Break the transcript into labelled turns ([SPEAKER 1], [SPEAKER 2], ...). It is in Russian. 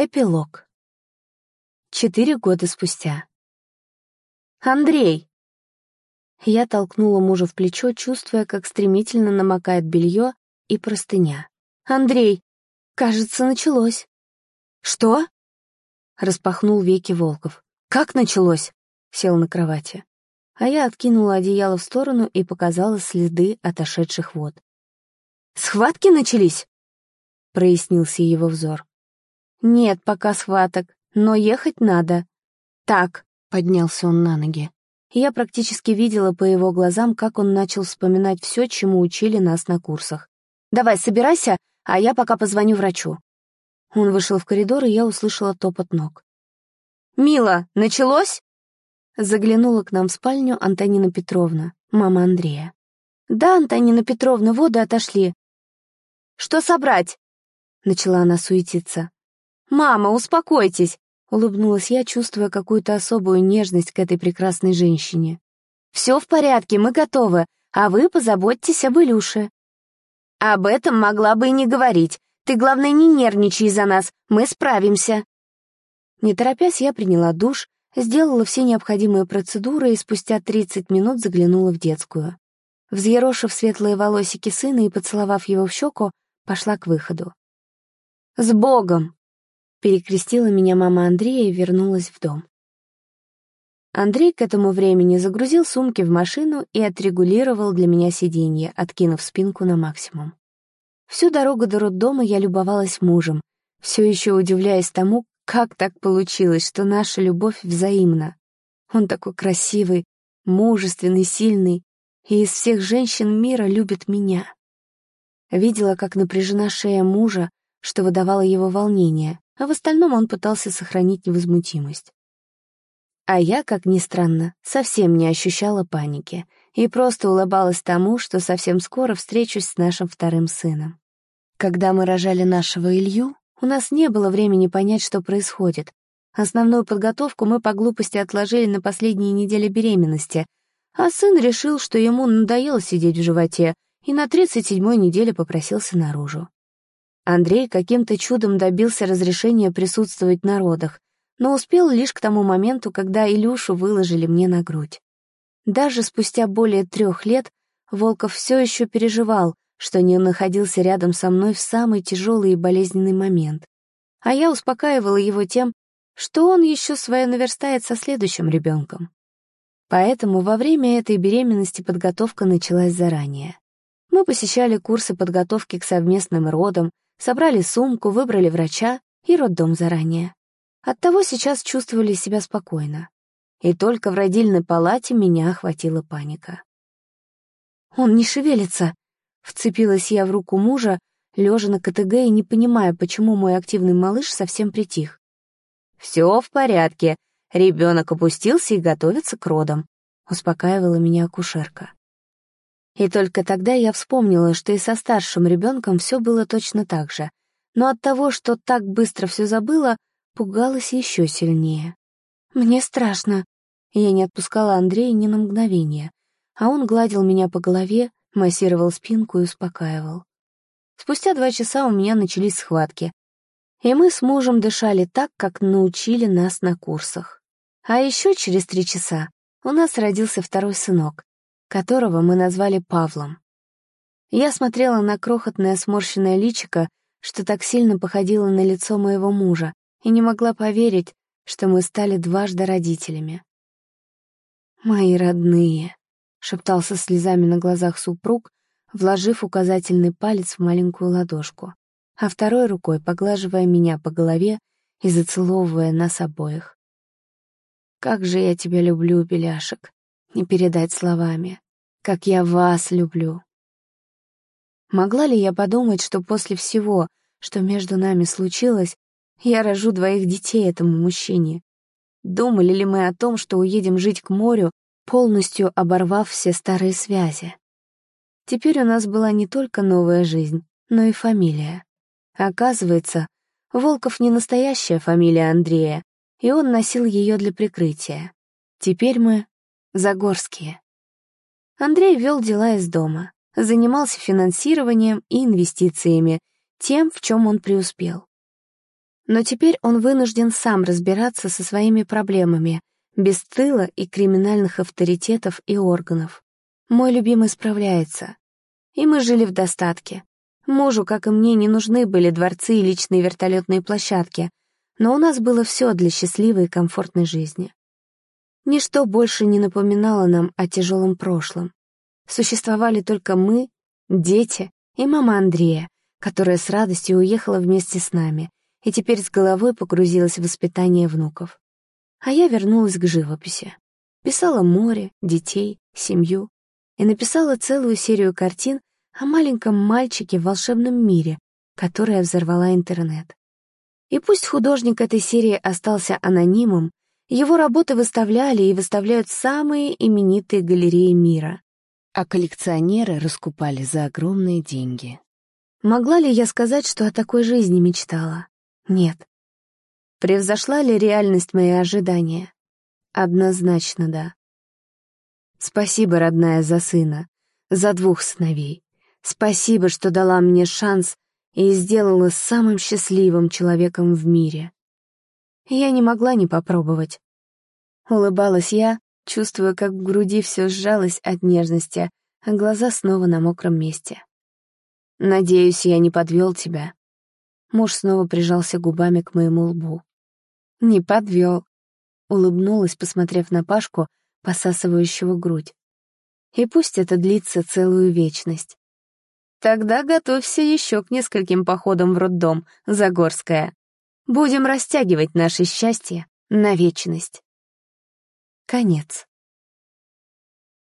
[SPEAKER 1] Эпилог. Четыре года спустя. «Андрей!» Я толкнула мужа в плечо, чувствуя, как стремительно намокает белье и простыня. «Андрей! Кажется, началось!» «Что?» Распахнул веки Волков. «Как началось?» Сел на кровати. А я откинула одеяло в сторону и показала следы отошедших вод. «Схватки начались?» Прояснился его взор. «Нет пока схваток, но ехать надо». «Так», — поднялся он на ноги. Я практически видела по его глазам, как он начал вспоминать все, чему учили нас на курсах. «Давай, собирайся, а я пока позвоню врачу». Он вышел в коридор, и я услышала топот ног. «Мила, началось?» Заглянула к нам в спальню Антонина Петровна, мама Андрея. «Да, Антонина Петровна, воды отошли». «Что собрать?» Начала она суетиться. «Мама, успокойтесь!» — улыбнулась я, чувствуя какую-то особую нежность к этой прекрасной женщине. «Все в порядке, мы готовы, а вы позаботьтесь об Илюше». «Об этом могла бы и не говорить. Ты, главное, не нервничай из-за нас, мы справимся». Не торопясь, я приняла душ, сделала все необходимые процедуры и спустя 30 минут заглянула в детскую. Взъерошив светлые волосики сына и поцеловав его в щеку, пошла к выходу. «С Богом!» Перекрестила меня мама Андрея и вернулась в дом. Андрей к этому времени загрузил сумки в машину и отрегулировал для меня сиденье, откинув спинку на максимум. Всю дорогу до роддома я любовалась мужем, все еще удивляясь тому, как так получилось, что наша любовь взаимна. Он такой красивый, мужественный, сильный, и из всех женщин мира любит меня. Видела, как напряжена шея мужа, что выдавало его волнение, а в остальном он пытался сохранить невозмутимость. А я, как ни странно, совсем не ощущала паники и просто улыбалась тому, что совсем скоро встречусь с нашим вторым сыном. Когда мы рожали нашего Илью, у нас не было времени понять, что происходит. Основную подготовку мы по глупости отложили на последние недели беременности, а сын решил, что ему надоело сидеть в животе, и на 37-й неделе попросился наружу. Андрей каким-то чудом добился разрешения присутствовать на родах, но успел лишь к тому моменту, когда Илюшу выложили мне на грудь. Даже спустя более трех лет Волков все еще переживал, что не находился рядом со мной в самый тяжелый и болезненный момент. А я успокаивала его тем, что он еще свое наверстает со следующим ребенком. Поэтому во время этой беременности подготовка началась заранее. Мы посещали курсы подготовки к совместным родам, Собрали сумку, выбрали врача и роддом заранее. Оттого сейчас чувствовали себя спокойно. И только в родильной палате меня охватила паника. «Он не шевелится!» Вцепилась я в руку мужа, лежа на КТГ и не понимая, почему мой активный малыш совсем притих. «Все в порядке. Ребенок опустился и готовится к родам», — успокаивала меня акушерка. И только тогда я вспомнила, что и со старшим ребенком все было точно так же, но от того, что так быстро все забыла, пугалась еще сильнее. «Мне страшно». Я не отпускала Андрея ни на мгновение, а он гладил меня по голове, массировал спинку и успокаивал. Спустя два часа у меня начались схватки, и мы с мужем дышали так, как научили нас на курсах. А еще через три часа у нас родился второй сынок, которого мы назвали Павлом. Я смотрела на крохотное сморщенное личико, что так сильно походило на лицо моего мужа, и не могла поверить, что мы стали дважды родителями. «Мои родные», — шептал со слезами на глазах супруг, вложив указательный палец в маленькую ладошку, а второй рукой поглаживая меня по голове и зацеловывая нас обоих. «Как же я тебя люблю, Беляшек!» Не передать словами. Как я вас люблю. Могла ли я подумать, что после всего, что между нами случилось, я рожу двоих детей этому мужчине? Думали ли мы о том, что уедем жить к морю, полностью оборвав все старые связи? Теперь у нас была не только новая жизнь, но и фамилия. Оказывается, Волков не настоящая фамилия Андрея, и он носил ее для прикрытия. Теперь мы Загорские. Андрей вел дела из дома, занимался финансированием и инвестициями, тем, в чем он преуспел. Но теперь он вынужден сам разбираться со своими проблемами, без тыла и криминальных авторитетов и органов. Мой любимый справляется. И мы жили в достатке. Мужу, как и мне, не нужны были дворцы и личные вертолетные площадки, но у нас было все для счастливой и комфортной жизни. Ничто больше не напоминало нам о тяжелом прошлом. Существовали только мы, дети и мама Андрея, которая с радостью уехала вместе с нами и теперь с головой погрузилась в воспитание внуков. А я вернулась к живописи. Писала море, детей, семью и написала целую серию картин о маленьком мальчике в волшебном мире, которая взорвала интернет. И пусть художник этой серии остался анонимом, его работы выставляли и выставляют самые именитые галереи мира, а коллекционеры раскупали за огромные деньги. Могла ли я сказать, что о такой жизни мечтала? Нет. Превзошла ли реальность мои ожидания? Однозначно да. Спасибо, родная, за сына, за двух сыновей. Спасибо, что дала мне шанс и сделала самым счастливым человеком в мире. Я не могла не попробовать. Улыбалась я, чувствуя, как в груди все сжалось от нежности, а глаза снова на мокром месте. «Надеюсь, я не подвел тебя». Муж снова прижался губами к моему лбу. «Не подвел», — улыбнулась, посмотрев на Пашку, посасывающего грудь. «И пусть это длится целую вечность. Тогда готовься еще к нескольким походам в роддом, Загорская. Будем растягивать наше счастье на вечность. Конец.